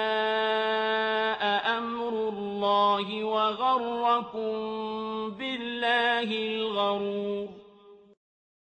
أَمْرُ اللَّهِ وَغَرَّكُم بِاللَّهِ الْغَرُورُ.